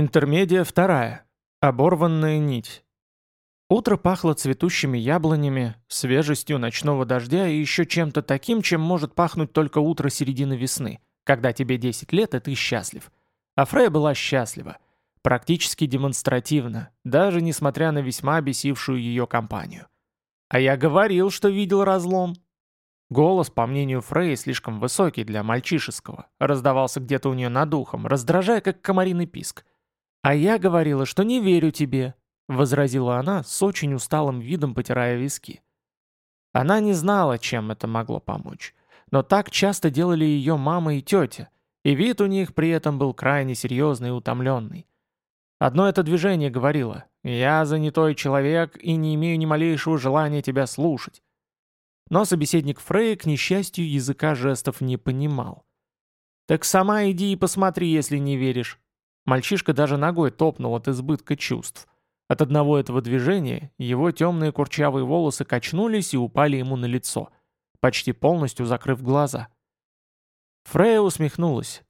Интермедия вторая. Оборванная нить. Утро пахло цветущими яблонями, свежестью ночного дождя и еще чем-то таким, чем может пахнуть только утро середины весны, когда тебе 10 лет и ты счастлив. А Фрея была счастлива. Практически демонстративно, даже несмотря на весьма бесившую ее компанию. «А я говорил, что видел разлом». Голос, по мнению Фреи, слишком высокий для мальчишеского, раздавался где-то у нее над ухом, раздражая, как комариный писк. «А я говорила, что не верю тебе», — возразила она, с очень усталым видом потирая виски. Она не знала, чем это могло помочь. Но так часто делали ее мама и тетя, и вид у них при этом был крайне серьезный и утомленный. Одно это движение говорило «Я занятой человек и не имею ни малейшего желания тебя слушать». Но собеседник Фрей, к несчастью, языка жестов не понимал. «Так сама иди и посмотри, если не веришь», Мальчишка даже ногой топнул от избытка чувств. От одного этого движения его темные курчавые волосы качнулись и упали ему на лицо, почти полностью закрыв глаза. Фрея усмехнулась.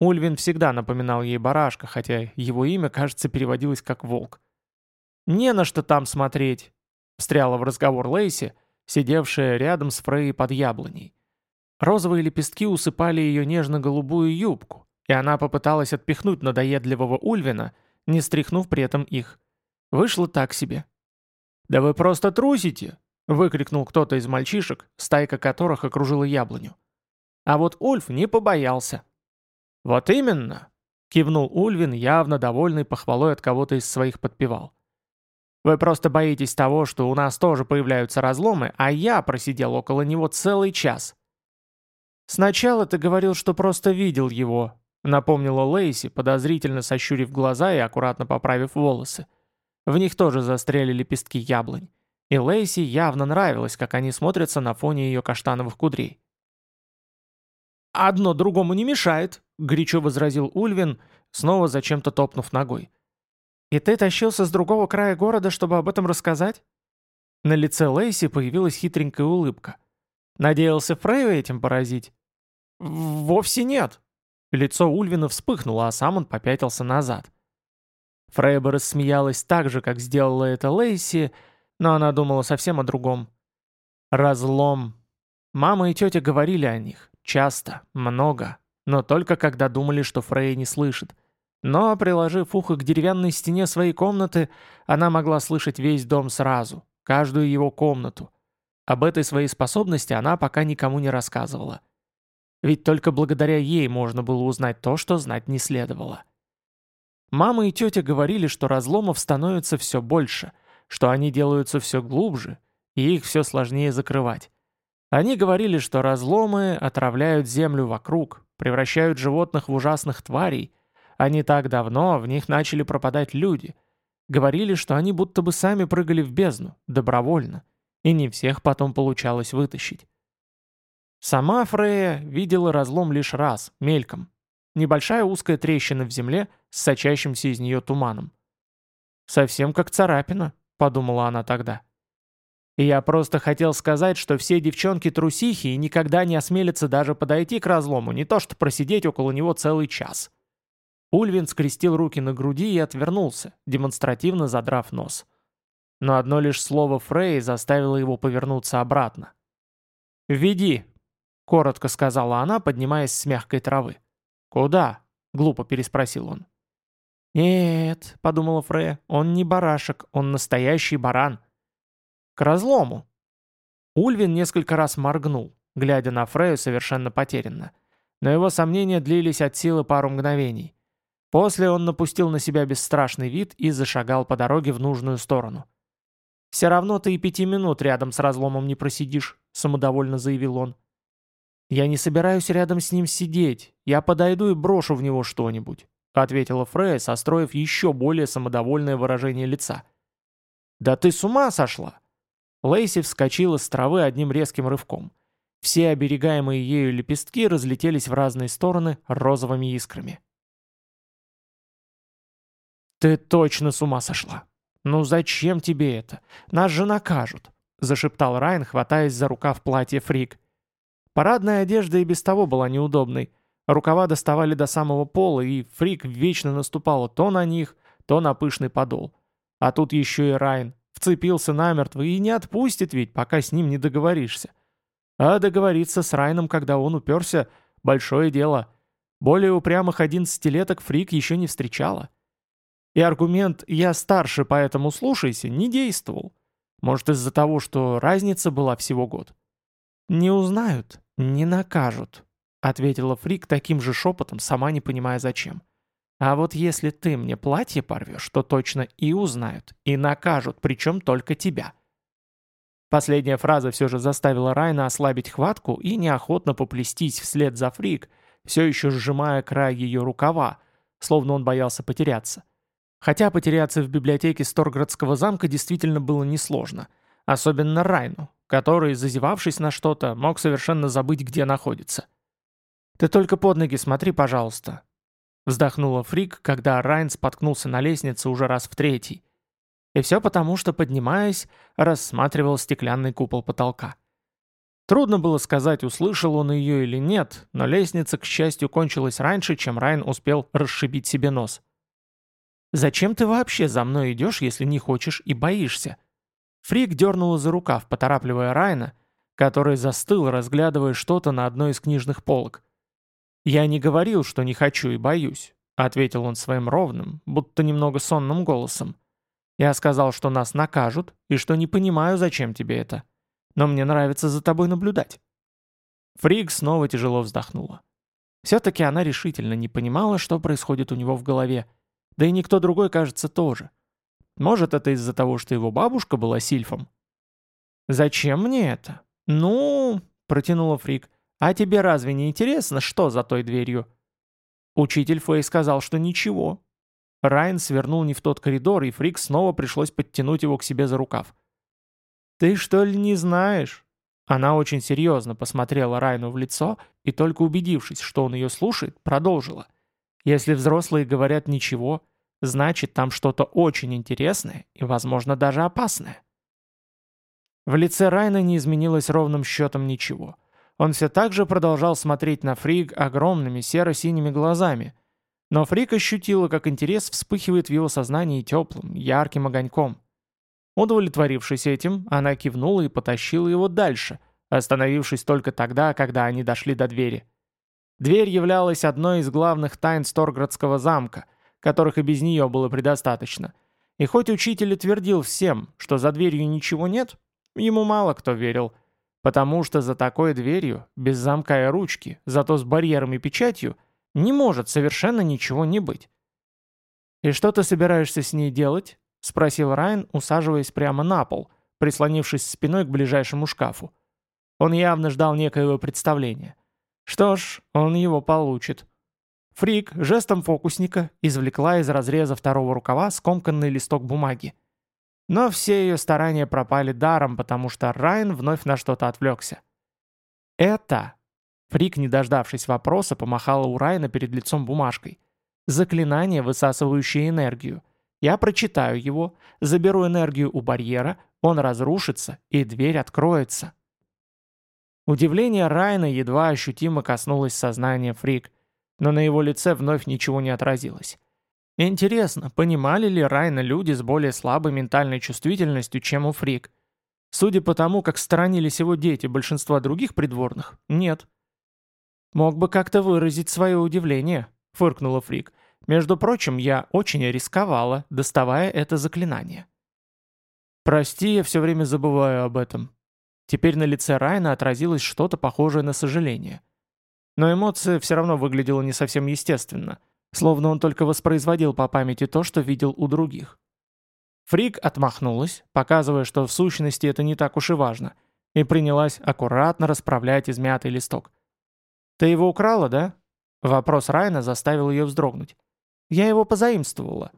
Ульвин всегда напоминал ей барашка, хотя его имя, кажется, переводилось как «волк». «Не на что там смотреть», — встряла в разговор Лейси, сидевшая рядом с Фрейей под яблоней. Розовые лепестки усыпали ее нежно-голубую юбку, и она попыталась отпихнуть надоедливого Ульвина, не стряхнув при этом их. Вышло так себе. «Да вы просто трусите!» — выкрикнул кто-то из мальчишек, стайка которых окружила яблоню. А вот Ульф не побоялся. «Вот именно!» — кивнул Ульвин, явно довольный похвалой от кого-то из своих подпевал. «Вы просто боитесь того, что у нас тоже появляются разломы, а я просидел около него целый час». «Сначала ты говорил, что просто видел его», Напомнила Лейси, подозрительно сощурив глаза и аккуратно поправив волосы. В них тоже застряли лепестки яблонь. И Лейси явно нравилось, как они смотрятся на фоне ее каштановых кудрей. «Одно другому не мешает», — горячо возразил Ульвин, снова зачем-то топнув ногой. «И ты тащился с другого края города, чтобы об этом рассказать?» На лице Лейси появилась хитренькая улыбка. «Надеялся Фрейю этим поразить?» «Вовсе нет», Лицо Ульвина вспыхнуло, а сам он попятился назад. Фрейба рассмеялась так же, как сделала это Лейси, но она думала совсем о другом. Разлом. Мама и тетя говорили о них. Часто, много, но только когда думали, что Фрей не слышит. Но, приложив ухо к деревянной стене своей комнаты, она могла слышать весь дом сразу, каждую его комнату. Об этой своей способности она пока никому не рассказывала. Ведь только благодаря ей можно было узнать то, что знать не следовало. Мама и тетя говорили, что разломов становится все больше, что они делаются все глубже, и их все сложнее закрывать. Они говорили, что разломы отравляют землю вокруг, превращают животных в ужасных тварей, а не так давно в них начали пропадать люди. Говорили, что они будто бы сами прыгали в бездну, добровольно, и не всех потом получалось вытащить. Сама Фрея видела разлом лишь раз, мельком. Небольшая узкая трещина в земле с сочащимся из нее туманом. «Совсем как царапина», — подумала она тогда. И я просто хотел сказать, что все девчонки трусихи и никогда не осмелятся даже подойти к разлому, не то что просидеть около него целый час. Ульвин скрестил руки на груди и отвернулся, демонстративно задрав нос. Но одно лишь слово Фрей заставило его повернуться обратно. «Веди», коротко сказала она, поднимаясь с мягкой травы. «Куда?» — глупо переспросил он. «Нет», — подумала Фрея, — «он не барашек, он настоящий баран». «К разлому». Ульвин несколько раз моргнул, глядя на Фрею совершенно потерянно. Но его сомнения длились от силы пару мгновений. После он напустил на себя бесстрашный вид и зашагал по дороге в нужную сторону. «Все равно ты и пяти минут рядом с разломом не просидишь», — самодовольно заявил он. «Я не собираюсь рядом с ним сидеть. Я подойду и брошу в него что-нибудь», — ответила Фрея, состроив еще более самодовольное выражение лица. «Да ты с ума сошла!» Лейси вскочила с травы одним резким рывком. Все оберегаемые ею лепестки разлетелись в разные стороны розовыми искрами. «Ты точно с ума сошла! Ну зачем тебе это? Нас же накажут!» — зашептал Райан, хватаясь за рукав платья Фрик. Парадная одежда и без того была неудобной, Рукава доставали до самого пола, и Фрик вечно наступала то на них, то на пышный подол. А тут еще и Райн. Вцепился намертво и не отпустит ведь, пока с ним не договоришься. А договориться с Райном, когда он уперся, большое дело. Более упрямых одиннадцатилеток Фрик еще не встречала. И аргумент «я старше, поэтому слушайся» не действовал. Может, из-за того, что разница была всего год. «Не узнают, не накажут», — ответила Фрик таким же шепотом, сама не понимая зачем. «А вот если ты мне платье порвешь, то точно и узнают, и накажут, причем только тебя». Последняя фраза все же заставила Райна ослабить хватку и неохотно поплестись вслед за Фрик, все еще сжимая край ее рукава, словно он боялся потеряться. Хотя потеряться в библиотеке Сторградского замка действительно было несложно, особенно Райну, который, зазевавшись на что-то, мог совершенно забыть, где находится. «Ты только под ноги смотри, пожалуйста», — вздохнула Фрик, когда Райн споткнулся на лестнице уже раз в третий. И все потому, что, поднимаясь, рассматривал стеклянный купол потолка. Трудно было сказать, услышал он ее или нет, но лестница, к счастью, кончилась раньше, чем Райн успел расшибить себе нос. «Зачем ты вообще за мной идешь, если не хочешь и боишься?» Фрик дернула за рукав, поторапливая Райна, который застыл, разглядывая что-то на одной из книжных полок. «Я не говорил, что не хочу и боюсь», — ответил он своим ровным, будто немного сонным голосом. «Я сказал, что нас накажут, и что не понимаю, зачем тебе это. Но мне нравится за тобой наблюдать». Фрик снова тяжело вздохнула. Все-таки она решительно не понимала, что происходит у него в голове, — да и никто другой, кажется, тоже. Может, это из-за того, что его бабушка была сильфом? «Зачем мне это?» «Ну...» — протянула Фрик. «А тебе разве не интересно, что за той дверью?» Учитель Фэй сказал, что ничего. Райан свернул не в тот коридор, и Фрик снова пришлось подтянуть его к себе за рукав. «Ты что ли не знаешь?» Она очень серьезно посмотрела Райну в лицо и, только убедившись, что он ее слушает, продолжила. «Если взрослые говорят ничего, Значит, там что-то очень интересное и, возможно, даже опасное. В лице Райна не изменилось ровным счетом ничего. Он все так же продолжал смотреть на Фриг огромными серо-синими глазами. Но Фриг ощутила, как интерес вспыхивает в его сознании теплым, ярким огоньком. Удовлетворившись этим, она кивнула и потащила его дальше, остановившись только тогда, когда они дошли до двери. Дверь являлась одной из главных тайн Сторградского замка — которых и без нее было предостаточно. И хоть учитель утвердил всем, что за дверью ничего нет, ему мало кто верил, потому что за такой дверью, без замка и ручки, зато с барьером и печатью, не может совершенно ничего не быть. «И что ты собираешься с ней делать?» — спросил Райан, усаживаясь прямо на пол, прислонившись спиной к ближайшему шкафу. Он явно ждал некоего представления. Что ж, он его получит. Фрик жестом фокусника извлекла из разреза второго рукава скомканный листок бумаги. Но все ее старания пропали даром, потому что Райан вновь на что-то отвлекся. «Это...» Фрик, не дождавшись вопроса, помахала у Райана перед лицом бумажкой. «Заклинание, высасывающее энергию. Я прочитаю его, заберу энергию у барьера, он разрушится, и дверь откроется». Удивление Райана едва ощутимо коснулось сознания Фрик – но на его лице вновь ничего не отразилось. Интересно, понимали ли Райна люди с более слабой ментальной чувствительностью, чем у Фрик? Судя по тому, как сторонились его дети большинства других придворных, нет. «Мог бы как-то выразить свое удивление», — фыркнула Фрик. «Между прочим, я очень рисковала, доставая это заклинание». «Прости, я все время забываю об этом». Теперь на лице Райна отразилось что-то похожее на сожаление. Но эмоция все равно выглядела не совсем естественно, словно он только воспроизводил по памяти то, что видел у других. Фрик отмахнулась, показывая, что в сущности это не так уж и важно, и принялась аккуратно расправлять измятый листок. «Ты его украла, да?» Вопрос Райна заставил ее вздрогнуть. «Я его позаимствовала».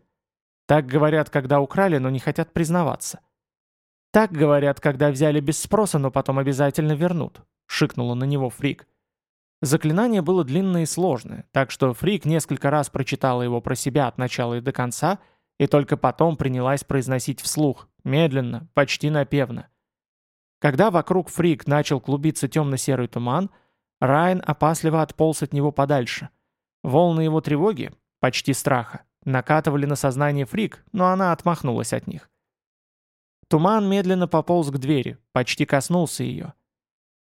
Так говорят, когда украли, но не хотят признаваться. «Так говорят, когда взяли без спроса, но потом обязательно вернут», — шикнула на него Фрик. Заклинание было длинное и сложное, так что Фрик несколько раз прочитала его про себя от начала и до конца, и только потом принялась произносить вслух, медленно, почти напевно. Когда вокруг Фрик начал клубиться темно-серый туман, Райан опасливо отполз от него подальше. Волны его тревоги, почти страха, накатывали на сознание Фрик, но она отмахнулась от них. Туман медленно пополз к двери, почти коснулся ее.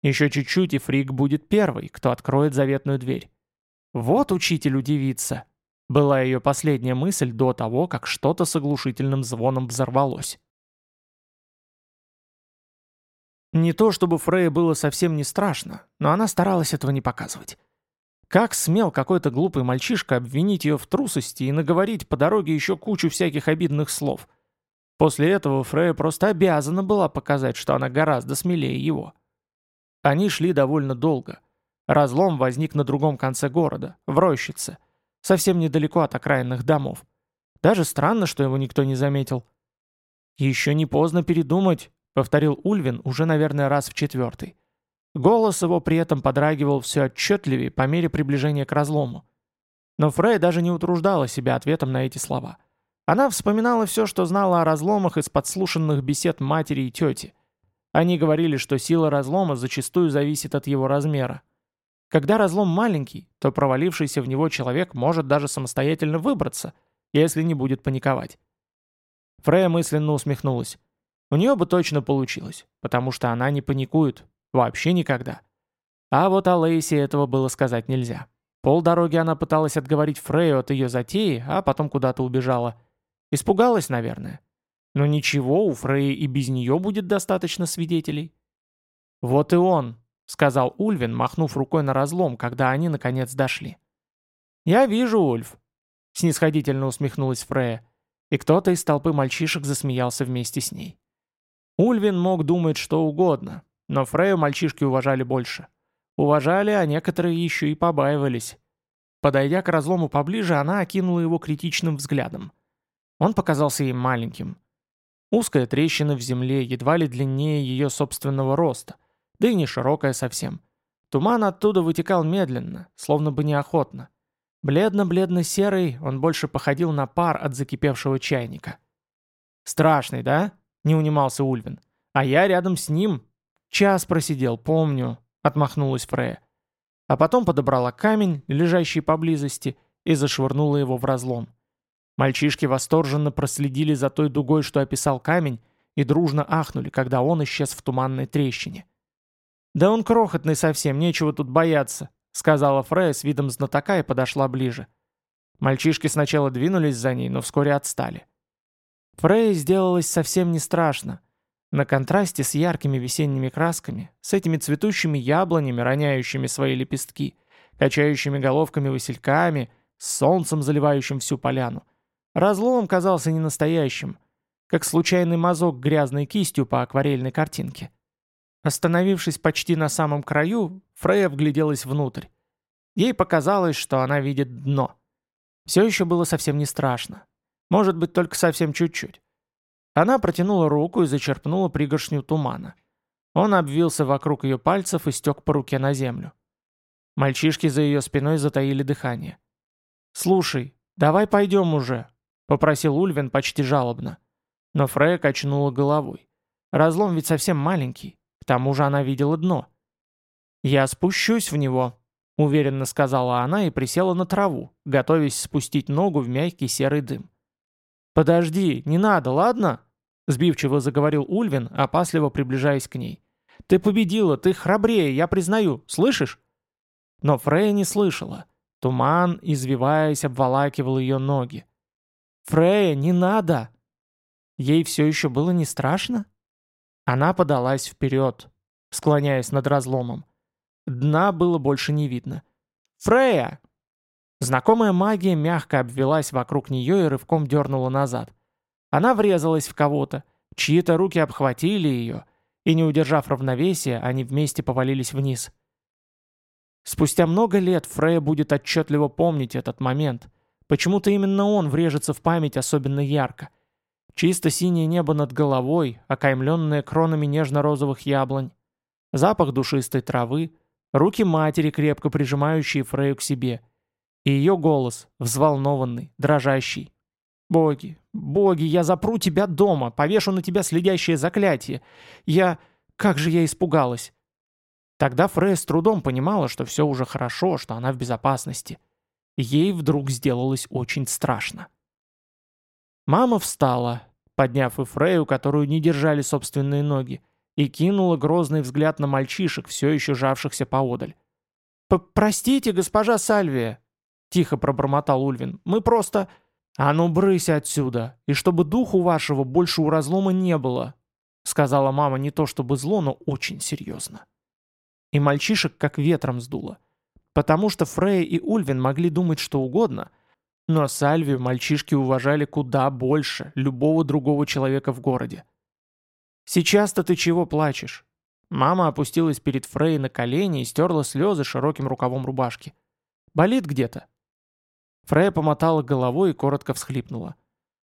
Еще чуть-чуть, и Фрик будет первый, кто откроет заветную дверь. «Вот учитель удивится», — была ее последняя мысль до того, как что-то с оглушительным звоном взорвалось. Не то чтобы Фрейе было совсем не страшно, но она старалась этого не показывать. Как смел какой-то глупый мальчишка обвинить ее в трусости и наговорить по дороге еще кучу всяких обидных слов? После этого Фрея просто обязана была показать, что она гораздо смелее его. Они шли довольно долго. Разлом возник на другом конце города, в рощице, совсем недалеко от окраинных домов. Даже странно, что его никто не заметил. Еще не поздно передумать, повторил Ульвин уже, наверное, раз в четвертый. Голос его при этом подрагивал все отчетливее по мере приближения к разлому. Но Фрей даже не утруждала себя ответом на эти слова. Она вспоминала все, что знала о разломах из подслушанных бесед матери и тети. Они говорили, что сила разлома зачастую зависит от его размера. Когда разлом маленький, то провалившийся в него человек может даже самостоятельно выбраться, если не будет паниковать. Фрея мысленно усмехнулась. У нее бы точно получилось, потому что она не паникует. Вообще никогда. А вот о этого было сказать нельзя. Полдороги она пыталась отговорить Фрею от ее затеи, а потом куда-то убежала. Испугалась, наверное. Но ничего, у Фреи и без нее будет достаточно свидетелей. «Вот и он», — сказал Ульвин, махнув рукой на разлом, когда они наконец дошли. «Я вижу, Ульф», — снисходительно усмехнулась Фрея, и кто-то из толпы мальчишек засмеялся вместе с ней. Ульвин мог думать что угодно, но Фрею мальчишки уважали больше. Уважали, а некоторые еще и побаивались. Подойдя к разлому поближе, она окинула его критичным взглядом. Он показался ей маленьким. Узкая трещина в земле, едва ли длиннее ее собственного роста, да и не широкая совсем. Туман оттуда вытекал медленно, словно бы неохотно. Бледно-бледно-серый, он больше походил на пар от закипевшего чайника. «Страшный, да?» не унимался Ульвин. «А я рядом с ним. Час просидел, помню», — отмахнулась Фрея. А потом подобрала камень, лежащий поблизости, и зашвырнула его в разлом. Мальчишки восторженно проследили за той дугой, что описал камень, и дружно ахнули, когда он исчез в туманной трещине. «Да он крохотный совсем, нечего тут бояться», — сказала Фрея с видом знатока и подошла ближе. Мальчишки сначала двинулись за ней, но вскоре отстали. Фрей сделалось совсем не страшно. На контрасте с яркими весенними красками, с этими цветущими яблонями, роняющими свои лепестки, качающими головками васильками, с солнцем, заливающим всю поляну. Разлом казался ненастоящим, как случайный мазок грязной кистью по акварельной картинке. Остановившись почти на самом краю, Фрея вгляделась внутрь. Ей показалось, что она видит дно. Все еще было совсем не страшно. Может быть, только совсем чуть-чуть. Она протянула руку и зачерпнула пригоршню тумана. Он обвился вокруг ее пальцев и стек по руке на землю. Мальчишки за ее спиной затаили дыхание. «Слушай, давай пойдем уже», — попросил Ульвин почти жалобно. Но Фрея качнула головой. Разлом ведь совсем маленький, к тому же она видела дно. «Я спущусь в него», — уверенно сказала она и присела на траву, готовясь спустить ногу в мягкий серый дым. «Подожди, не надо, ладно?» Сбивчиво заговорил Ульвин, опасливо приближаясь к ней. «Ты победила, ты храбрее, я признаю, слышишь?» Но Фрея не слышала. Туман, извиваясь, обволакивал ее ноги. «Фрея, не надо!» Ей все еще было не страшно? Она подалась вперед, склоняясь над разломом. Дна было больше не видно. «Фрея!» Знакомая магия мягко обвелась вокруг нее и рывком дернула назад. Она врезалась в кого-то, чьи-то руки обхватили ее, и, не удержав равновесия, они вместе повалились вниз. Спустя много лет Фрея будет отчетливо помнить этот момент. Почему-то именно он врежется в память особенно ярко. Чисто синее небо над головой, окаймленное кронами нежно-розовых яблонь, запах душистой травы, руки матери, крепко прижимающие Фрею к себе — и ее голос, взволнованный, дрожащий. «Боги, боги, я запру тебя дома, повешу на тебя следящее заклятие. Я... Как же я испугалась!» Тогда Фрей с трудом понимала, что все уже хорошо, что она в безопасности. Ей вдруг сделалось очень страшно. Мама встала, подняв и Фрею, которую не держали собственные ноги, и кинула грозный взгляд на мальчишек, все еще жавшихся поодаль. «Простите, госпожа Сальвия!» — тихо пробормотал Ульвин. «Мы просто...» «А ну брысь отсюда, и чтобы духу вашего больше у разлома не было», — сказала мама не то чтобы зло, но очень серьезно. И мальчишек как ветром сдуло. Потому что Фрей и Ульвин могли думать что угодно, но Сальвию мальчишки уважали куда больше любого другого человека в городе. «Сейчас-то ты чего плачешь?» Мама опустилась перед Фрей на колени и стерла слезы широким рукавом рубашки. «Болит где-то?» Фрея помотала головой и коротко всхлипнула.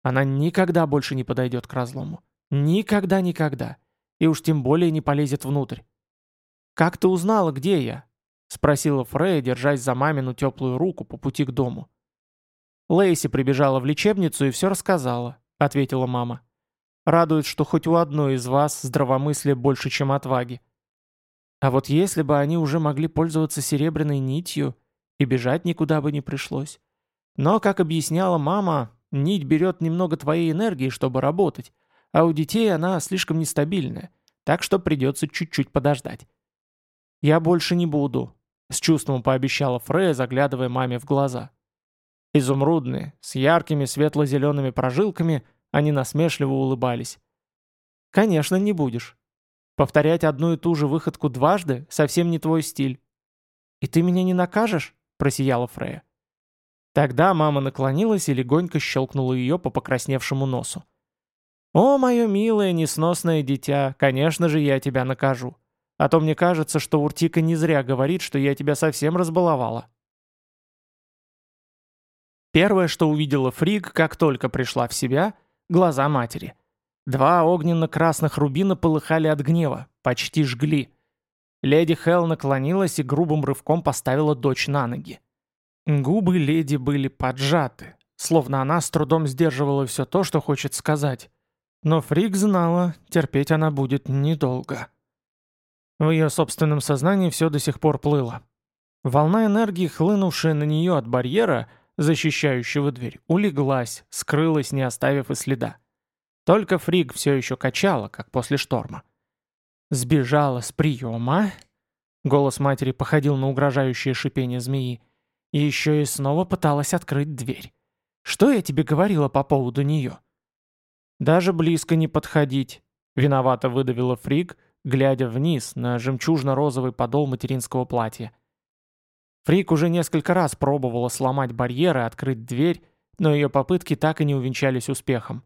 Она никогда больше не подойдет к разлому. Никогда-никогда. И уж тем более не полезет внутрь. «Как ты узнала, где я?» — спросила Фрея, держась за мамину теплую руку по пути к дому. Лейси прибежала в лечебницу и все рассказала, ответила мама. Радует, что хоть у одной из вас здравомыслие больше, чем отваги. А вот если бы они уже могли пользоваться серебряной нитью, и бежать никуда бы не пришлось. Но, как объясняла мама, нить берет немного твоей энергии, чтобы работать, а у детей она слишком нестабильная, так что придется чуть-чуть подождать. «Я больше не буду», — с чувством пообещала Фрея, заглядывая маме в глаза. Изумрудные, с яркими светло-зелеными прожилками, они насмешливо улыбались. «Конечно, не будешь. Повторять одну и ту же выходку дважды совсем не твой стиль». «И ты меня не накажешь?» – просияла Фрея. Тогда мама наклонилась и легонько щелкнула ее по покрасневшему носу. «О, мое милое, несносное дитя, конечно же, я тебя накажу. А то мне кажется, что Уртика не зря говорит, что я тебя совсем разбаловала». Первое, что увидела Фриг, как только пришла в себя – глаза матери. Два огненно-красных рубина полыхали от гнева, почти жгли. Леди Хелл наклонилась и грубым рывком поставила дочь на ноги. Губы леди были поджаты, словно она с трудом сдерживала все то, что хочет сказать. Но Фриг знала, терпеть она будет недолго. В ее собственном сознании все до сих пор плыло. Волна энергии, хлынувшая на нее от барьера – защищающего дверь, улеглась, скрылась, не оставив и следа. Только Фриг все еще качала, как после шторма. «Сбежала с приема?» Голос матери походил на угрожающее шипение змеи. И еще и снова пыталась открыть дверь. «Что я тебе говорила по поводу нее?» «Даже близко не подходить», — виновато выдавила Фриг, глядя вниз на жемчужно-розовый подол материнского платья. Фрик уже несколько раз пробовала сломать барьеры и открыть дверь, но ее попытки так и не увенчались успехом.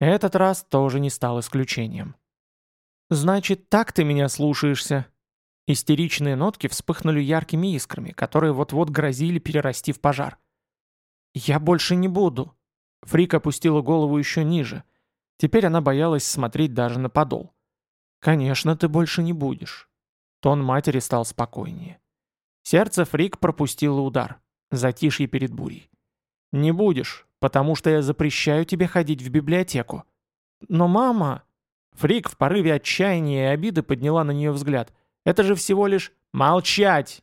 Этот раз тоже не стал исключением. «Значит, так ты меня слушаешься?» Истеричные нотки вспыхнули яркими искрами, которые вот-вот грозили перерасти в пожар. «Я больше не буду». Фрик опустила голову еще ниже. Теперь она боялась смотреть даже на подол. «Конечно, ты больше не будешь». Тон матери стал спокойнее. Сердце Фрик пропустило удар. Затишье перед бурей. «Не будешь, потому что я запрещаю тебе ходить в библиотеку». «Но мама...» Фрик в порыве отчаяния и обиды подняла на нее взгляд. «Это же всего лишь... Молчать!»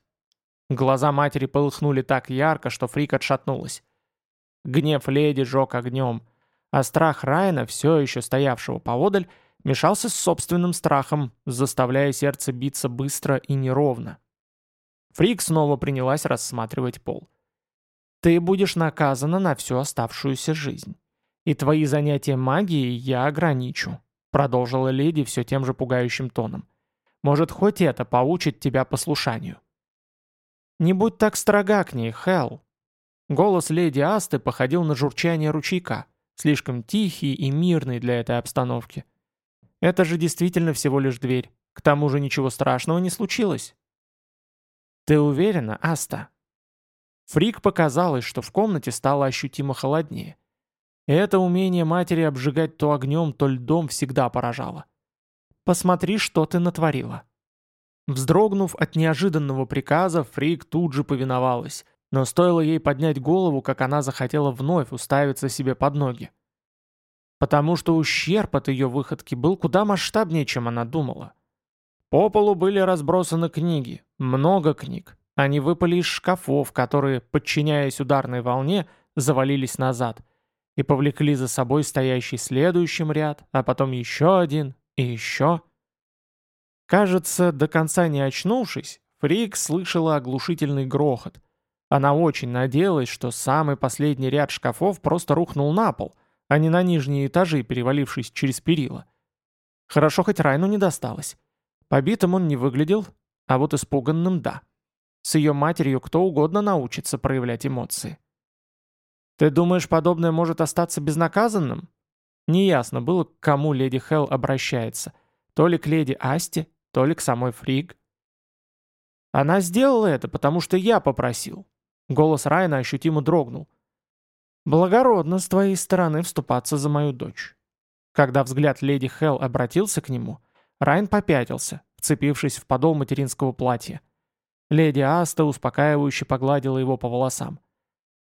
Глаза матери полыхнули так ярко, что Фрик отшатнулась. Гнев леди жег огнем, а страх Райана, все еще стоявшего поодаль, мешался с собственным страхом, заставляя сердце биться быстро и неровно. Фрик снова принялась рассматривать пол. «Ты будешь наказана на всю оставшуюся жизнь. И твои занятия магией я ограничу», продолжила леди все тем же пугающим тоном. «Может, хоть это поучит тебя послушанию». «Не будь так строга к ней, Хелл». Голос леди Асты походил на журчание ручейка, слишком тихий и мирный для этой обстановки. «Это же действительно всего лишь дверь. К тому же ничего страшного не случилось. «Ты уверена, Аста?» Фрик показалось, что в комнате стало ощутимо холоднее. Это умение матери обжигать то огнем, то льдом всегда поражало. «Посмотри, что ты натворила». Вздрогнув от неожиданного приказа, Фрик тут же повиновалась, но стоило ей поднять голову, как она захотела вновь уставиться себе под ноги. Потому что ущерб от ее выходки был куда масштабнее, чем она думала. По полу были разбросаны книги, много книг. Они выпали из шкафов, которые, подчиняясь ударной волне, завалились назад и повлекли за собой стоящий следующим ряд, а потом еще один и еще. Кажется, до конца не очнувшись, Фрик слышала оглушительный грохот. Она очень надеялась, что самый последний ряд шкафов просто рухнул на пол, а не на нижние этажи, перевалившись через перила. Хорошо, хоть Райну не досталось. Побитым он не выглядел, а вот испуганным — да. С ее матерью кто угодно научится проявлять эмоции. «Ты думаешь, подобное может остаться безнаказанным?» Неясно было, к кому леди Хелл обращается. То ли к леди Асти, то ли к самой Фриг. Она сделала это, потому что я попросил. Голос Райна ощутимо дрогнул. Благородно с твоей стороны вступаться за мою дочь. Когда взгляд леди Хелл обратился к нему, Райн попятился, вцепившись в подол материнского платья. Леди Аста успокаивающе погладила его по волосам.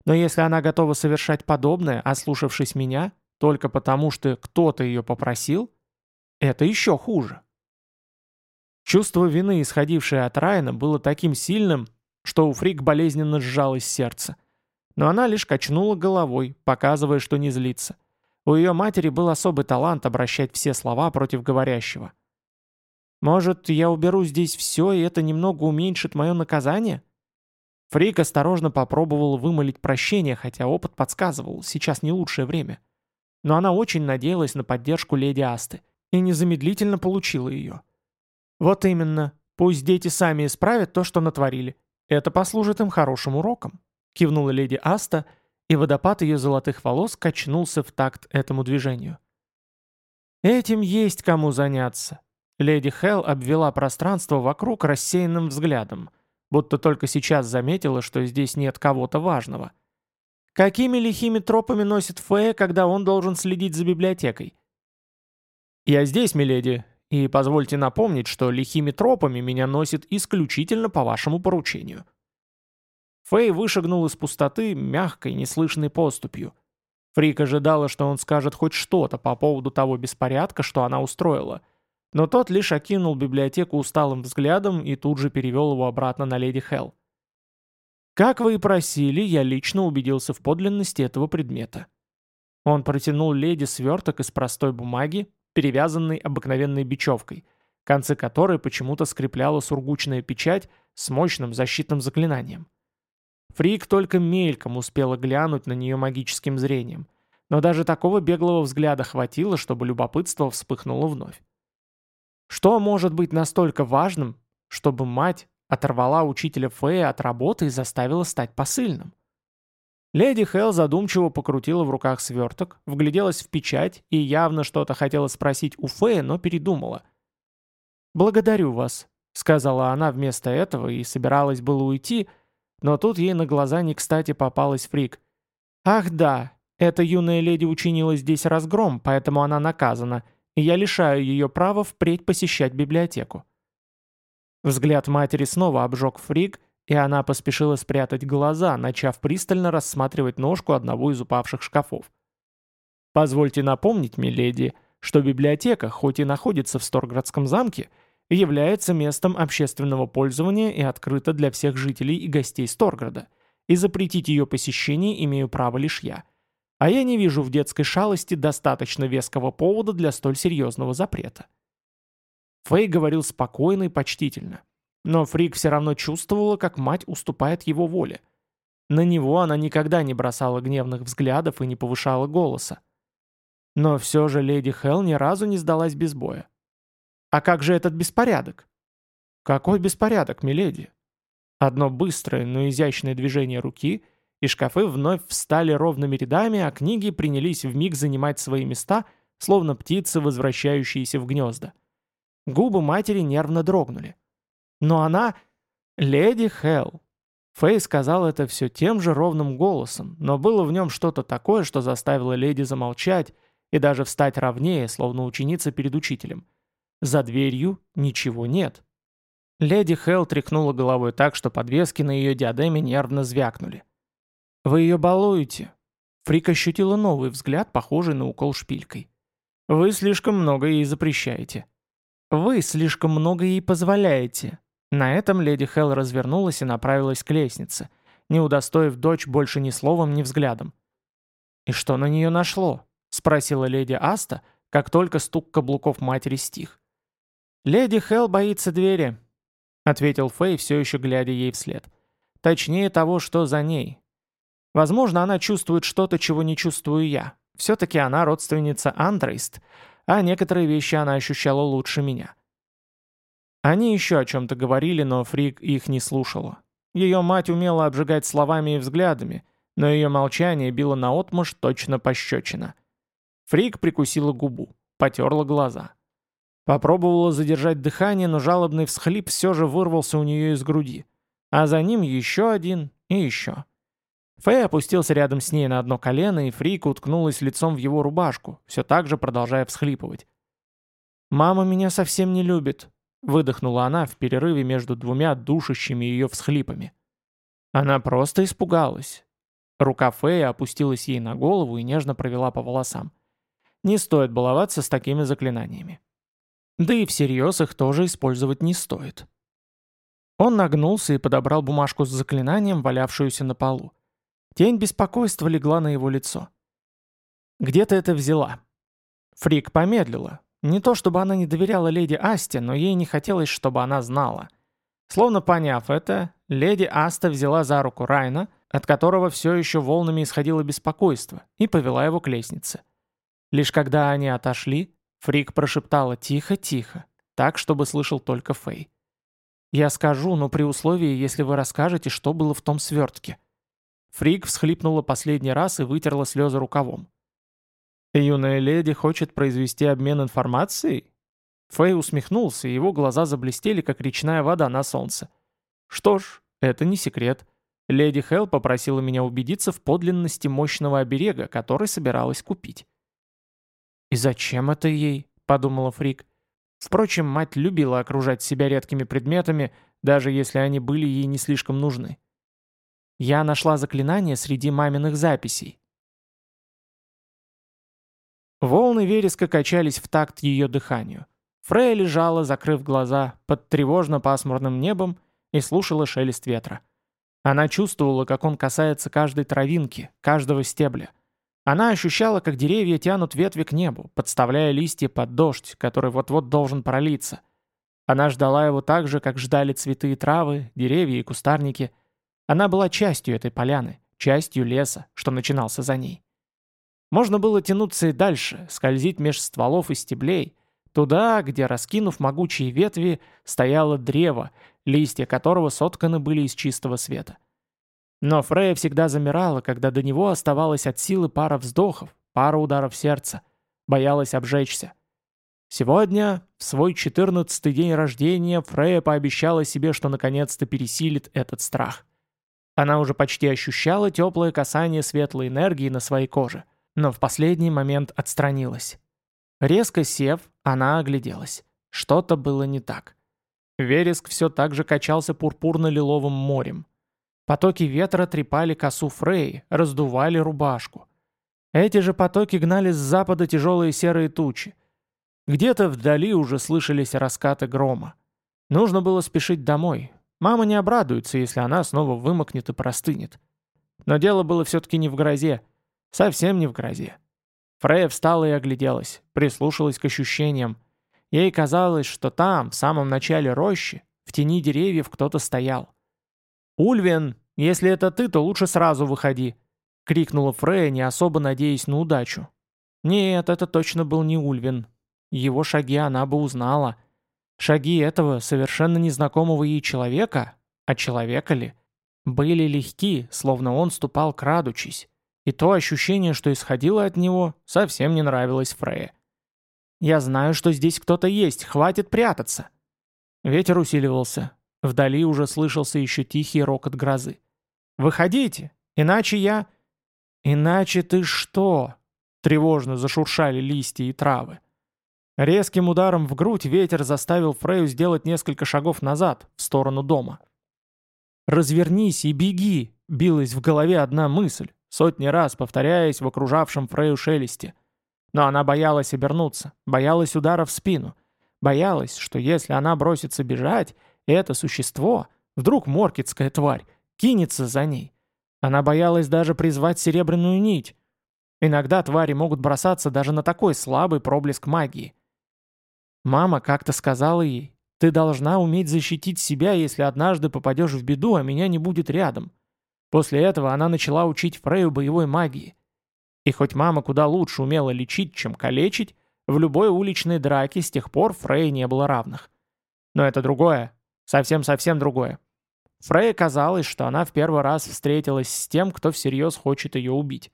Но если она готова совершать подобное, ослушавшись меня, только потому что кто-то ее попросил, это еще хуже. Чувство вины, исходившее от Райана, было таким сильным, что у Фрик болезненно сжалось сердце. Но она лишь качнула головой, показывая, что не злится. У ее матери был особый талант обращать все слова против говорящего. «Может, я уберу здесь все, и это немного уменьшит мое наказание?» Фрик осторожно попробовал вымолить прощение, хотя опыт подсказывал, сейчас не лучшее время. Но она очень надеялась на поддержку леди Асты и незамедлительно получила ее. «Вот именно. Пусть дети сами исправят то, что натворили. Это послужит им хорошим уроком», — кивнула леди Аста, и водопад ее золотых волос качнулся в такт этому движению. «Этим есть кому заняться». Леди Хелл обвела пространство вокруг рассеянным взглядом, будто только сейчас заметила, что здесь нет кого-то важного. Какими лихими тропами носит Фея, когда он должен следить за библиотекой? «Я здесь, миледи, и позвольте напомнить, что лихими тропами меня носит исключительно по вашему поручению». Фэй вышагнул из пустоты мягкой, неслышной поступью. Фрик ожидала, что он скажет хоть что-то по поводу того беспорядка, что она устроила. Но тот лишь окинул библиотеку усталым взглядом и тут же перевел его обратно на леди Хелл. «Как вы и просили, я лично убедился в подлинности этого предмета». Он протянул леди сверток из простой бумаги, перевязанный обыкновенной бечевкой, концы которой почему-то скрепляла сургучная печать с мощным защитным заклинанием. Фрик только мельком успела глянуть на нее магическим зрением, но даже такого беглого взгляда хватило, чтобы любопытство вспыхнуло вновь. Что может быть настолько важным, чтобы мать оторвала учителя Фея от работы и заставила стать посыльным? Леди Хелл задумчиво покрутила в руках сверток, вгляделась в печать и явно что-то хотела спросить у Фея, но передумала. «Благодарю вас», — сказала она вместо этого и собиралась было уйти, но тут ей на глаза не кстати попалась Фрик. «Ах да, эта юная леди учинила здесь разгром, поэтому она наказана, и я лишаю ее права впредь посещать библиотеку». Взгляд матери снова обжег Фрик, и она поспешила спрятать глаза, начав пристально рассматривать ножку одного из упавших шкафов. «Позвольте напомнить, миледи, что библиотека, хоть и находится в Сторградском замке, является местом общественного пользования и открыта для всех жителей и гостей Сторграда, и запретить ее посещение имею право лишь я. А я не вижу в детской шалости достаточно веского повода для столь серьезного запрета». Фэй говорил спокойно и почтительно – но Фрик все равно чувствовала, как мать уступает его воле. На него она никогда не бросала гневных взглядов и не повышала голоса. Но все же леди Хелл ни разу не сдалась без боя. «А как же этот беспорядок?» «Какой беспорядок, миледи?» Одно быстрое, но изящное движение руки, и шкафы вновь встали ровными рядами, а книги принялись вмиг занимать свои места, словно птицы, возвращающиеся в гнезда. Губы матери нервно дрогнули. Но она... Леди Хелл. Фэй сказал это все тем же ровным голосом, но было в нем что-то такое, что заставило леди замолчать и даже встать ровнее, словно ученица перед учителем. За дверью ничего нет. Леди Хелл тряхнула головой так, что подвески на ее диадеме нервно звякнули. «Вы ее балуете?» Фрик ощутила новый взгляд, похожий на укол шпилькой. «Вы слишком много ей запрещаете». Вы слишком много ей позволяете». На этом леди Хелл развернулась и направилась к лестнице, не удостоив дочь больше ни словом, ни взглядом. «И что на нее нашло?» — спросила леди Аста, как только стук каблуков матери стих. «Леди Хелл боится двери», — ответил Фэй, все еще глядя ей вслед. «Точнее того, что за ней. Возможно, она чувствует что-то, чего не чувствую я. Все-таки она родственница Андрейст, а некоторые вещи она ощущала лучше меня». Они еще о чем-то говорили, но Фрик их не слушала. Ее мать умела обжигать словами и взглядами, но ее молчание било наотмашь точно пощечина. Фрик прикусила губу, потерла глаза. Попробовала задержать дыхание, но жалобный всхлип все же вырвался у нее из груди. А за ним еще один и еще. Фэй опустился рядом с ней на одно колено, и Фрика уткнулась лицом в его рубашку, все так же продолжая всхлипывать. «Мама меня совсем не любит», — выдохнула она в перерыве между двумя душащими ее всхлипами. Она просто испугалась. Рука Фэя опустилась ей на голову и нежно провела по волосам. Не стоит баловаться с такими заклинаниями. Да и всерьез их тоже использовать не стоит. Он нагнулся и подобрал бумажку с заклинанием, валявшуюся на полу. Тень беспокойства легла на его лицо. «Где ты это взяла?» Фрик помедлила. Не то чтобы она не доверяла леди Асте, но ей не хотелось, чтобы она знала. Словно поняв это, леди Аста взяла за руку Райна, от которого все еще волнами исходило беспокойство, и повела его к лестнице. Лишь когда они отошли, Фрик прошептала «тихо-тихо», так, чтобы слышал только Фэй. «Я скажу, но при условии, если вы расскажете, что было в том свертке». Фрик всхлипнула последний раз и вытерла слезы рукавом. «Юная леди хочет произвести обмен информацией?» Фэй усмехнулся, и его глаза заблестели, как речная вода на солнце. «Что ж, это не секрет. Леди Хелл попросила меня убедиться в подлинности мощного оберега, который собиралась купить. «И зачем это ей?» — подумала Фрик. Впрочем, мать любила окружать себя редкими предметами, даже если они были ей не слишком нужны. Я нашла заклинание среди маминых записей. Волны вереска качались в такт ее дыханию. Фрея лежала, закрыв глаза, под тревожно-пасмурным небом и слушала шелест ветра. Она чувствовала, как он касается каждой травинки, каждого стебля — она ощущала, как деревья тянут ветви к небу, подставляя листья под дождь, который вот-вот должен пролиться. Она ждала его так же, как ждали цветы и травы, деревья и кустарники. Она была частью этой поляны, частью леса, что начинался за ней. Можно было тянуться и дальше, скользить меж стволов и стеблей, туда, где, раскинув могучие ветви, стояло древо, листья которого сотканы были из чистого света. Но Фрея всегда замирала, когда до него оставалось от силы пара вздохов, пара ударов сердца. Боялась обжечься. Сегодня, в свой четырнадцатый день рождения, Фрея пообещала себе, что наконец-то пересилит этот страх. Она уже почти ощущала теплое касание светлой энергии на своей коже, но в последний момент отстранилась. Резко сев, она огляделась. Что-то было не так. Вереск все так же качался пурпурно-лиловым морем. Потоки ветра трепали косу Фрей, раздували рубашку. Эти же потоки гнали с запада тяжелые серые тучи. Где-то вдали уже слышались раскаты грома. Нужно было спешить домой. Мама не обрадуется, если она снова вымокнет и простынет. Но дело было все-таки не в грозе. Совсем не в грозе. Фрея встала и огляделась, прислушалась к ощущениям. Ей казалось, что там, в самом начале рощи, в тени деревьев кто-то стоял. «Ульвен, если это ты, то лучше сразу выходи!» — крикнула Фрея, не особо надеясь на удачу. Нет, это точно был не Ульвин. Его шаги она бы узнала. Шаги этого совершенно незнакомого ей человека, а человека ли, были легки, словно он ступал крадучись. И то ощущение, что исходило от него, совсем не нравилось Фрейе. «Я знаю, что здесь кто-то есть, хватит прятаться!» Ветер усиливался. Вдали уже слышался еще тихий рокот грозы. «Выходите, иначе я...» «Иначе ты что?» Тревожно зашуршали листья и травы. Резким ударом в грудь ветер заставил Фрею сделать несколько шагов назад, в сторону дома. «Развернись и беги!» — билась в голове одна мысль, сотни раз повторяясь в окружавшем Фрею шелесте. Но она боялась обернуться, боялась удара в спину — Боялась, что если она бросится бежать, это существо, вдруг моркетская тварь, кинется за ней. Она боялась даже призвать серебряную нить. Иногда твари могут бросаться даже на такой слабый проблеск магии. Мама как-то сказала ей, «Ты должна уметь защитить себя, если однажды попадешь в беду, а меня не будет рядом». После этого она начала учить Фрею боевой магии. И хоть мама куда лучше умела лечить, чем калечить, в любой уличной драке с тех пор Фрей не было равных. Но это другое. Совсем-совсем другое. Фрей казалось, что она в первый раз встретилась с тем, кто всерьез хочет ее убить.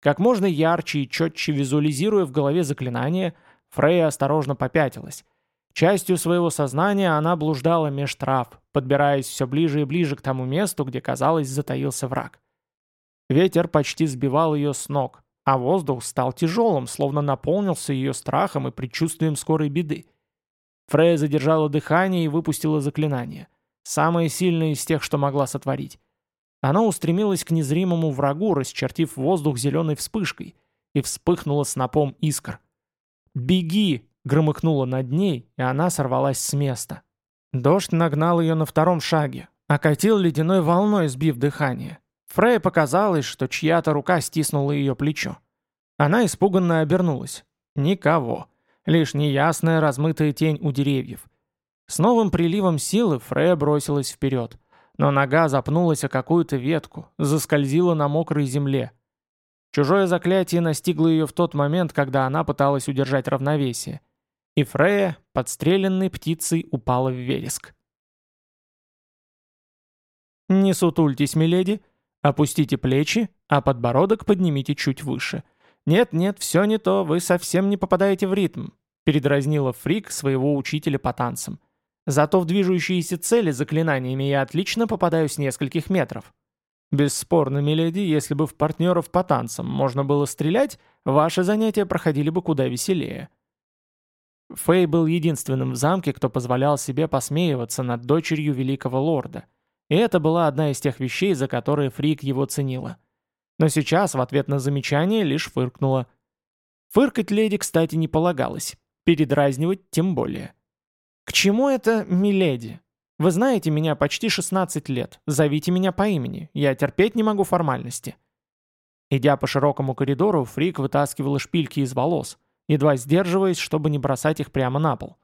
Как можно ярче и четче визуализируя в голове заклинание, Фрейя осторожно попятилась. Частью своего сознания она блуждала меж трав, подбираясь все ближе и ближе к тому месту, где, казалось, затаился враг. Ветер почти сбивал ее с ног, а воздух стал тяжелым, словно наполнился ее страхом и предчувствием скорой беды. Фрея задержала дыхание и выпустила заклинание. Самое сильное из тех, что могла сотворить. Она устремилась к незримому врагу, расчертив воздух зеленой вспышкой, и вспыхнула снопом искр. «Беги!» — громыхнула над ней, и она сорвалась с места. Дождь нагнал ее на втором шаге, окатил ледяной волной, сбив дыхание. Фрей показалось, что чья-то рука стиснула ее плечо. Она испуганно обернулась. Никого. Лишь неясная размытая тень у деревьев. С новым приливом силы Фрея бросилась вперед. Но нога запнулась о какую-то ветку, заскользила на мокрой земле. Чужое заклятие настигло ее в тот момент, когда она пыталась удержать равновесие. И Фрея, подстреленной птицей, упала в вереск. «Не сутультесь, миледи!» Опустите плечи, а подбородок поднимите чуть выше. Нет-нет, все не то, вы совсем не попадаете в ритм, передразнила Фрик своего учителя по танцам. Зато в движущиеся цели заклинаниями я отлично попадаю с нескольких метров. Бесспорно, миледи, если бы в партнеров по танцам можно было стрелять, ваши занятия проходили бы куда веселее. Фэй был единственным в замке, кто позволял себе посмеиваться над дочерью великого лорда. И это была одна из тех вещей, за которые Фрик его ценила. Но сейчас в ответ на замечание лишь фыркнула. Фыркать леди, кстати, не полагалось. Передразнивать тем более. «К чему это, миледи? Вы знаете меня почти 16 лет. Зовите меня по имени. Я терпеть не могу формальности». Идя по широкому коридору, Фрик вытаскивала шпильки из волос, едва сдерживаясь, чтобы не бросать их прямо на пол.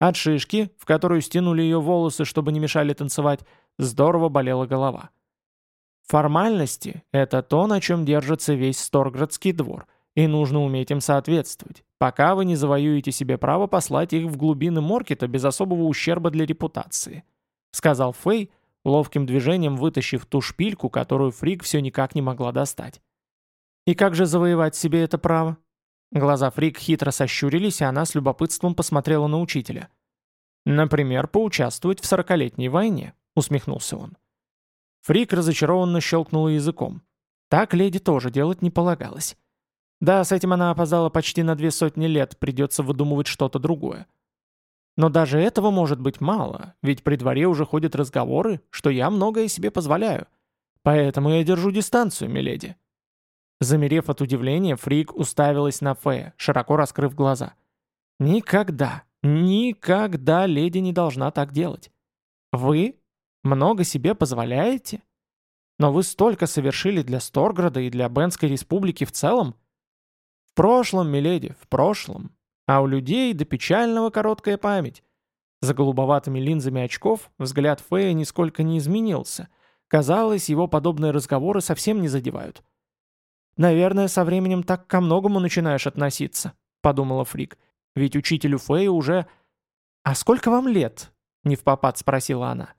От шишки, в которую стянули ее волосы, чтобы не мешали танцевать, здорово болела голова. Формальности – это то, на чем держится весь Сторградский двор, и нужно уметь им соответствовать, пока вы не завоюете себе право послать их в глубины Моркета без особого ущерба для репутации», – сказал Фэй, ловким движением вытащив ту шпильку, которую Фрик все никак не могла достать. «И как же завоевать себе это право?» Глаза Фрик хитро сощурились, и она с любопытством посмотрела на учителя. «Например, поучаствовать в сорокалетней войне», — усмехнулся он. Фрик разочарованно щелкнула языком. Так леди тоже делать не полагалось. Да, с этим она опоздала почти на две сотни лет, придется выдумывать что-то другое. Но даже этого может быть мало, ведь при дворе уже ходят разговоры, что я многое себе позволяю. Поэтому я держу дистанцию, миледи. Замерев от удивления, Фрик уставилась на Фея, широко раскрыв глаза. «Никогда, никогда леди не должна так делать. Вы много себе позволяете? Но вы столько совершили для Сторграда и для Бенской республики в целом? В прошлом, миледи, в прошлом. А у людей до печального короткая память. За голубоватыми линзами очков взгляд Фея нисколько не изменился. Казалось, его подобные разговоры совсем не задевают. «Наверное, со временем так ко многому начинаешь относиться», — подумала Фрик. «Ведь учителю Фэя уже...» «А сколько вам лет?» — не в попад спросила она.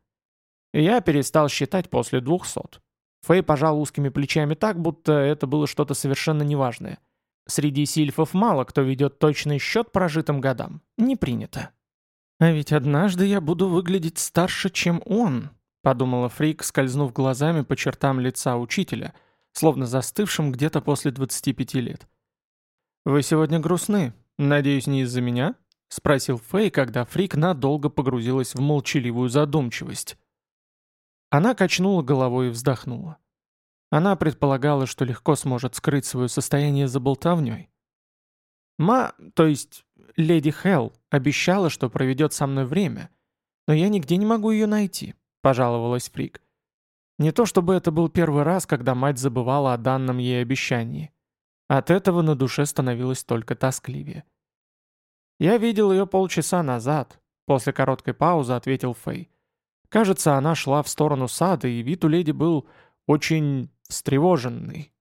Я перестал считать после двухсот. Фэй пожал узкими плечами так, будто это было что-то совершенно неважное. Среди сильфов мало кто ведет точный счет прожитым годам. Не принято. «А ведь однажды я буду выглядеть старше, чем он», — подумала Фрик, скользнув глазами по чертам лица учителя — словно застывшим где-то после 25 лет. «Вы сегодня грустны. Надеюсь, не из-за меня?» — спросил Фэй, когда Фрик надолго погрузилась в молчаливую задумчивость. Она качнула головой и вздохнула. Она предполагала, что легко сможет скрыть свое состояние за болтовней. «Ма, то есть леди Хелл обещала, что проведет со мной время, но я нигде не могу ее найти», — пожаловалась Фрик. Не то чтобы это был первый раз, когда мать забывала о данном ей обещании. От этого на душе становилось только тоскливее. «Я видел ее полчаса назад», — после короткой паузы ответил Фэй. Кажется, она шла в сторону сада, и вид у леди был очень встревоженный.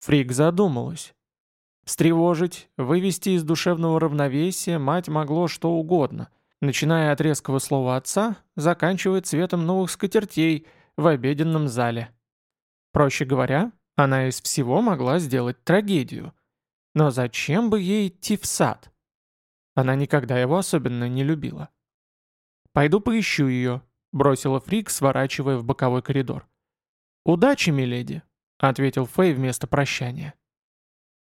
Фрик задумалась. Встревожить, вывести из душевного равновесия мать могло что угодно, начиная от резкого слова отца, заканчивая цветом новых скатертей в обеденном зале. Проще говоря, она из всего могла сделать трагедию. Но зачем бы ей идти в сад? Она никогда его особенно не любила. «Пойду поищу ее», — бросила Фрик, сворачивая в боковой коридор. «Удачи, миледи», — ответил Фэй вместо прощания.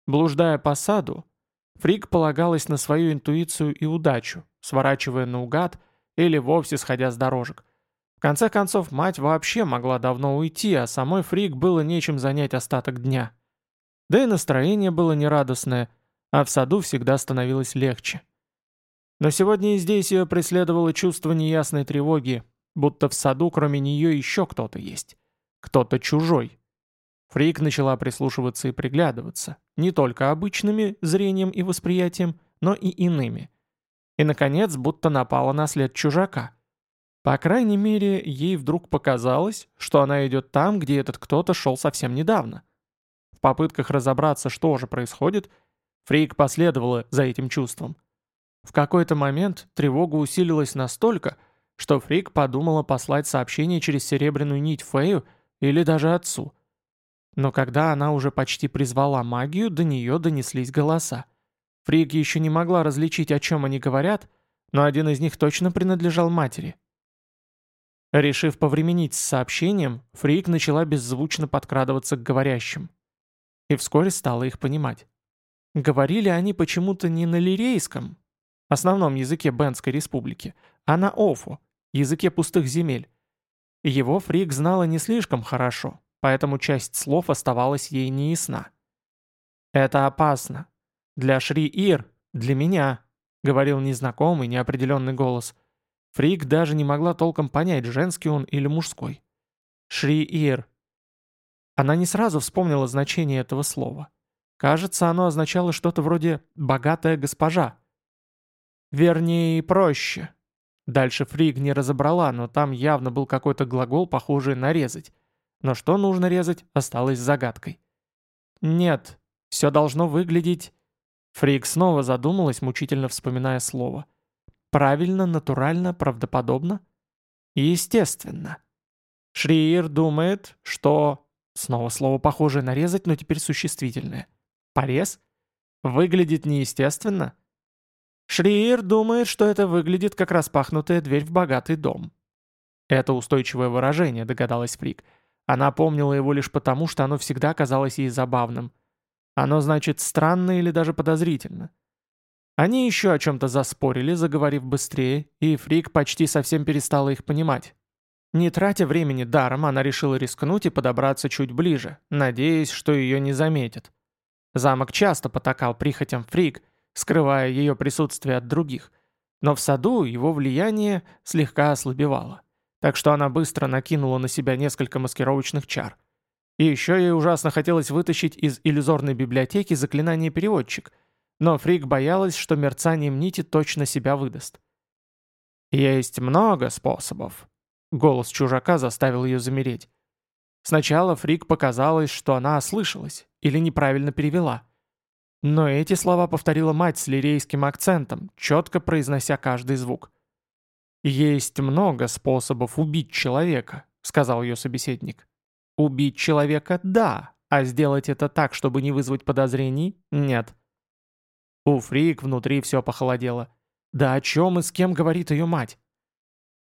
Блуждая по саду, Фрик полагалась на свою интуицию и удачу, сворачивая наугад или вовсе сходя с дорожек. В конце концов, мать вообще могла давно уйти, а самой Фрик было нечем занять остаток дня. Да и настроение было нерадостное, а в саду всегда становилось легче. Но сегодня и здесь ее преследовало чувство неясной тревоги, будто в саду кроме нее еще кто-то есть. Кто-то чужой. Фрик начала прислушиваться и приглядываться, не только обычными зрением и восприятием, но и иными. И, наконец, будто напала на след чужака. По крайней мере, ей вдруг показалось, что она идет там, где этот кто-то шел совсем недавно. В попытках разобраться, что же происходит, Фрик последовала за этим чувством. В какой-то момент тревога усилилась настолько, что Фрик подумала послать сообщение через серебряную нить Фею или даже отцу. Но когда она уже почти призвала магию, до нее донеслись голоса. Фрик еще не могла различить, о чем они говорят, но один из них точно принадлежал матери. Решив повременить с сообщением, Фрик начала беззвучно подкрадываться к говорящим. И вскоре стала их понимать. Говорили они почему-то не на лирейском, основном языке Бенской республики, а на Офу, языке пустых земель. Его Фрик знала не слишком хорошо, поэтому часть слов оставалась ей неясна. «Это опасно. Для Шри-Ир, для меня», — говорил незнакомый, неопределенный голос. Фрик даже не могла толком понять, женский он или мужской. Шри-Ир. Она не сразу вспомнила значение этого слова. Кажется, оно означало что-то вроде «богатая госпожа», Вернее, и проще. Дальше Фриг не разобрала, но там явно был какой-то глагол, похожий на «резать». Но что нужно резать, осталось загадкой. Нет, все должно выглядеть... Фриг снова задумалась, мучительно вспоминая слово. Правильно, натурально, правдоподобно? Естественно. Шриир думает, что... Снова слово похожее на резать, но теперь существительное. Порез? Выглядит неестественно? Шриер думает, что это выглядит как распахнутая дверь в богатый дом. Это устойчивое выражение, догадалась Фрик. Она помнила его лишь потому, что оно всегда казалось ей забавным. Оно значит странно или даже подозрительно. Они еще о чем-то заспорили, заговорив быстрее, и Фрик почти совсем перестала их понимать. Не тратя времени даром, она решила рискнуть и подобраться чуть ближе, надеясь, что ее не заметят. Замок часто потакал прихотям Фрик, скрывая ее присутствие от других, но в саду его влияние слегка ослабевало, так что она быстро накинула на себя несколько маскировочных чар. И еще ей ужасно хотелось вытащить из иллюзорной библиотеки заклинание «Переводчик», но Фрик боялась, что мерцанием нити точно себя выдаст. «Есть много способов», — голос чужака заставил ее замереть. Сначала Фрик показалось, что она ослышалась или неправильно перевела — но эти слова повторила мать с лирейским акцентом, четко произнося каждый звук. «Есть много способов убить человека», — сказал ее собеседник. «Убить человека — да, а сделать это так, чтобы не вызвать подозрений — нет». У Фрик внутри все похолодело. Да о чем и с кем говорит ее мать?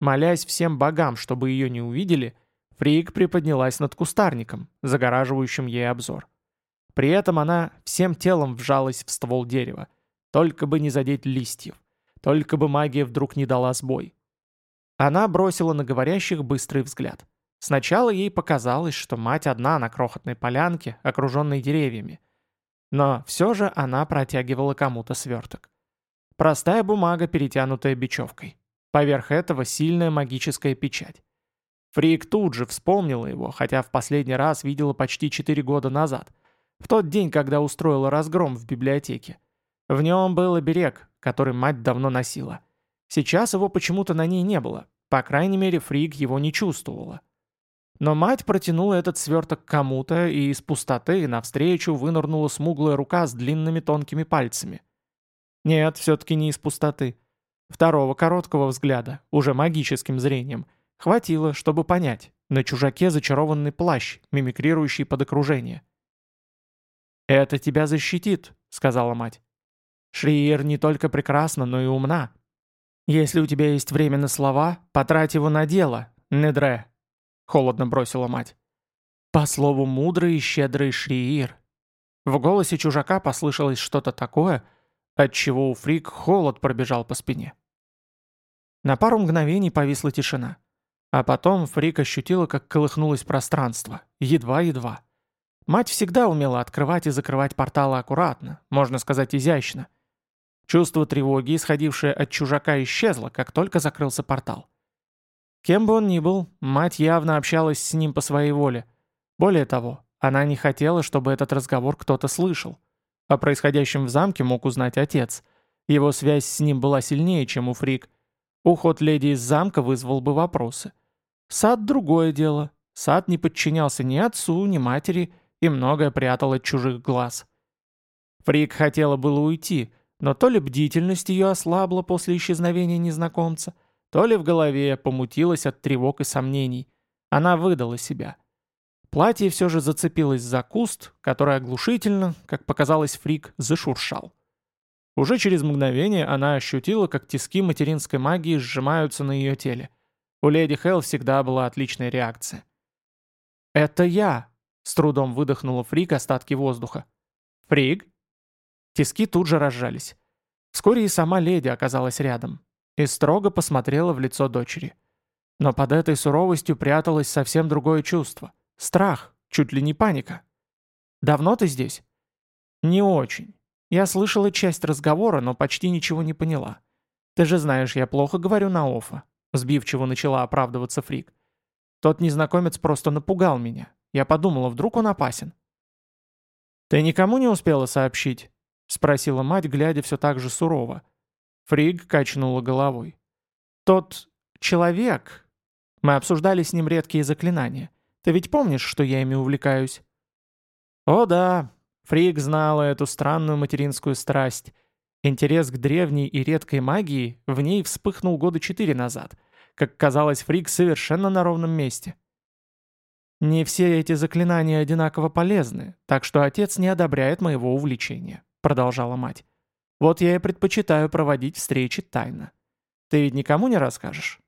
Молясь всем богам, чтобы ее не увидели, Фрик приподнялась над кустарником, загораживающим ей обзор. При этом она всем телом вжалась в ствол дерева. Только бы не задеть листьев. Только бы магия вдруг не дала сбой. Она бросила на говорящих быстрый взгляд. Сначала ей показалось, что мать одна на крохотной полянке, окруженной деревьями. Но все же она протягивала кому-то сверток. Простая бумага, перетянутая бечевкой. Поверх этого сильная магическая печать. Фрик тут же вспомнила его, хотя в последний раз видела почти 4 года назад. В тот день, когда устроила разгром в библиотеке. В нем был оберег, который мать давно носила. Сейчас его почему-то на ней не было. По крайней мере, Фрик его не чувствовала. Но мать протянула этот сверток кому-то, и из пустоты навстречу вынырнула смуглая рука с длинными тонкими пальцами. Нет, все-таки не из пустоты. Второго короткого взгляда, уже магическим зрением, хватило, чтобы понять. На чужаке зачарованный плащ, мимикрирующий под окружение. «Это тебя защитит», — сказала мать. «Шриер не только прекрасна, но и умна. Если у тебя есть время на слова, потрать его на дело, Недре», — холодно бросила мать. «По слову мудрый и щедрый Шриир». В голосе чужака послышалось что-то такое, отчего у Фрик холод пробежал по спине. На пару мгновений повисла тишина. А потом Фрик ощутила, как колыхнулось пространство. Едва-едва. Мать всегда умела открывать и закрывать порталы аккуратно, можно сказать изящно. Чувство тревоги, исходившее от чужака, исчезло, как только закрылся портал. Кем бы он ни был, мать явно общалась с ним по своей воле. Более того, она не хотела, чтобы этот разговор кто-то слышал. О происходящем в замке мог узнать отец. Его связь с ним была сильнее, чем у Фрик – Уход леди из замка вызвал бы вопросы. Сад – другое дело. Сад не подчинялся ни отцу, ни матери и многое прятал от чужих глаз. Фрик хотела было уйти, но то ли бдительность ее ослабла после исчезновения незнакомца, то ли в голове помутилась от тревог и сомнений. Она выдала себя. Платье все же зацепилось за куст, который оглушительно, как показалось Фрик, зашуршал. Уже через мгновение она ощутила, как тиски материнской магии сжимаются на ее теле. У леди Хелл всегда была отличная реакция. «Это я!» — с трудом выдохнула Фрик остатки воздуха. «Фрик?» Тиски тут же разжались. Вскоре и сама леди оказалась рядом и строго посмотрела в лицо дочери. Но под этой суровостью пряталось совсем другое чувство. Страх, чуть ли не паника. «Давно ты здесь?» «Не очень. Я слышала часть разговора, но почти ничего не поняла. Ты же знаешь, я плохо говорю на офа. Сбивчиво начала оправдываться Фрик. Тот незнакомец просто напугал меня. Я подумала, вдруг он опасен. «Ты никому не успела сообщить?» — спросила мать, глядя все так же сурово. Фриг качнула головой. «Тот человек...» Мы обсуждали с ним редкие заклинания. Ты ведь помнишь, что я ими увлекаюсь?» «О да, Фрик знала эту странную материнскую страсть. Интерес к древней и редкой магии в ней вспыхнул года четыре назад. Как казалось, Фрик совершенно на ровном месте. «Не все эти заклинания одинаково полезны, так что отец не одобряет моего увлечения», — продолжала мать. «Вот я и предпочитаю проводить встречи тайно. Ты ведь никому не расскажешь?»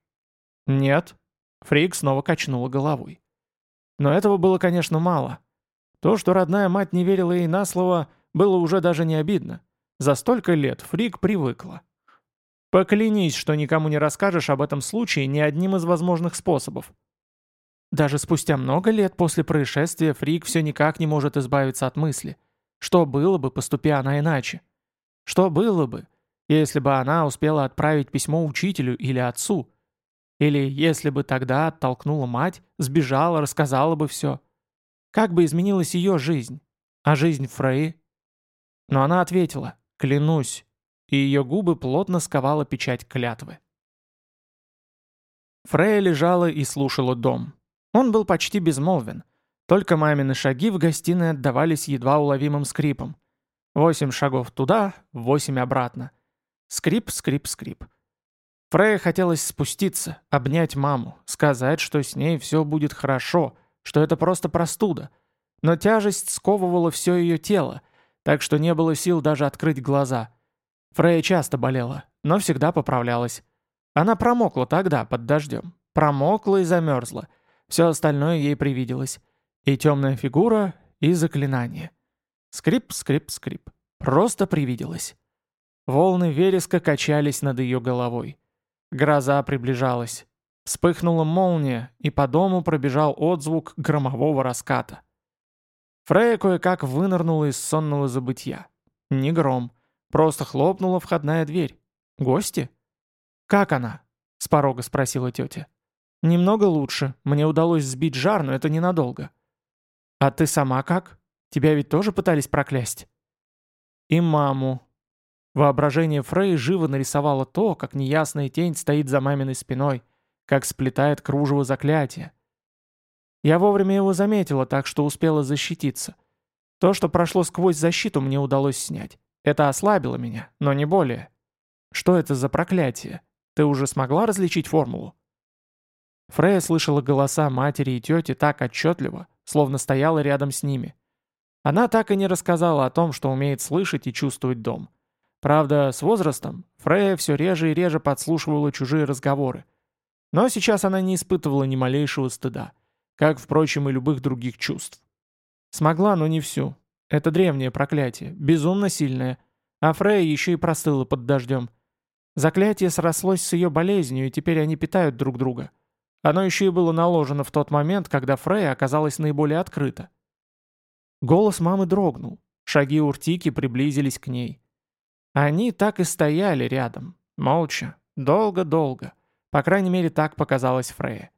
«Нет», — Фрик снова качнула головой. Но этого было, конечно, мало. То, что родная мать не верила ей на слово, было уже даже не обидно. За столько лет Фрик привыкла. Поклянись, что никому не расскажешь об этом случае ни одним из возможных способов. Даже спустя много лет после происшествия Фрик все никак не может избавиться от мысли. Что было бы, поступи она иначе? Что было бы, если бы она успела отправить письмо учителю или отцу? Или если бы тогда оттолкнула мать, сбежала, рассказала бы все? Как бы изменилась ее жизнь? А жизнь Фрей? Но она ответила «Клянусь», и ее губы плотно сковала печать клятвы. Фрея лежала и слушала дом. Он был почти безмолвен. Только мамины шаги в гостиной отдавались едва уловимым скрипом. Восемь шагов туда, восемь обратно. Скрип, скрип, скрип. Фрея хотелось спуститься, обнять маму, сказать, что с ней все будет хорошо, что это просто простуда. Но тяжесть сковывала все ее тело, так что не было сил даже открыть глаза. Фрея часто болела, но всегда поправлялась. Она промокла тогда, под дождем. Промокла и замерзла. Все остальное ей привиделось. И темная фигура, и заклинание. Скрип, скрип, скрип. Просто привиделось. Волны вереска качались над ее головой. Гроза приближалась. Вспыхнула молния, и по дому пробежал отзвук громового раската. Фрея кое-как вынырнула из сонного забытья. Не гром, просто хлопнула входная дверь, Гости? Как она? С порога спросила тетя. Немного лучше. Мне удалось сбить жар, но это ненадолго. А ты сама как? Тебя ведь тоже пытались проклясть? И маму. Воображение Фрей живо нарисовало то, как неясная тень стоит за маминой спиной, как сплетает кружево заклятия. Я вовремя его заметила, так что успела защититься. То, что прошло сквозь защиту, мне удалось снять. Это ослабило меня, но не более. Что это за проклятие? Ты уже смогла различить формулу? Фрея слышала голоса матери и тети так отчетливо, словно стояла рядом с ними. Она так и не рассказала о том, что умеет слышать и чувствовать дом. Правда, с возрастом Фрея все реже и реже подслушивала чужие разговоры. Но сейчас она не испытывала ни малейшего стыда, как, впрочем, и любых других чувств. Смогла, но не всю. Это древнее проклятие, безумно сильное. А Фрея еще и простыла под дождем. Заклятие срослось с ее болезнью, и теперь они питают друг друга. Оно еще и было наложено в тот момент, когда Фрея оказалась наиболее открыта. Голос мамы дрогнул. Шаги Уртики приблизились к ней. Они так и стояли рядом, молча, долго-долго. По крайней мере, так показалось Фрея.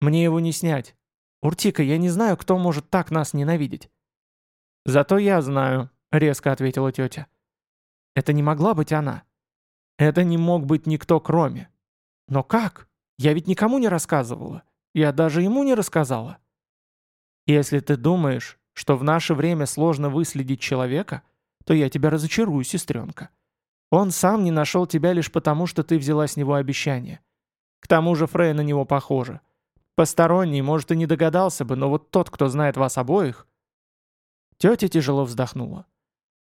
«Мне его не снять. «Уртика, я не знаю, кто может так нас ненавидеть». «Зато я знаю», — резко ответила тетя. «Это не могла быть она. Это не мог быть никто кроме. Но как? Я ведь никому не рассказывала. Я даже ему не рассказала». «Если ты думаешь, что в наше время сложно выследить человека, то я тебя разочарую, сестренка. Он сам не нашел тебя лишь потому, что ты взяла с него обещание. К тому же Фрей на него похожа. Посторонний, может, и не догадался бы, но вот тот, кто знает вас обоих...» Тетя тяжело вздохнула.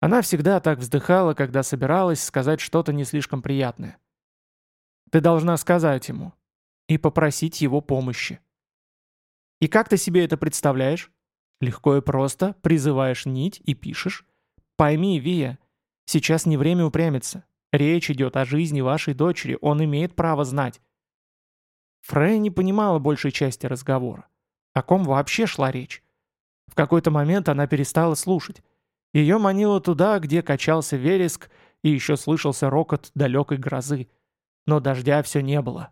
Она всегда так вздыхала, когда собиралась сказать что-то не слишком приятное. «Ты должна сказать ему и попросить его помощи». «И как ты себе это представляешь?» Легко и просто призываешь нить и пишешь. «Пойми, Вия, сейчас не время упрямиться. Речь идет о жизни вашей дочери, он имеет право знать. Фрей не понимала большей части разговора. О ком вообще шла речь? В какой-то момент она перестала слушать. Ее манило туда, где качался вереск, и еще слышался рокот далекой грозы. Но дождя все не было.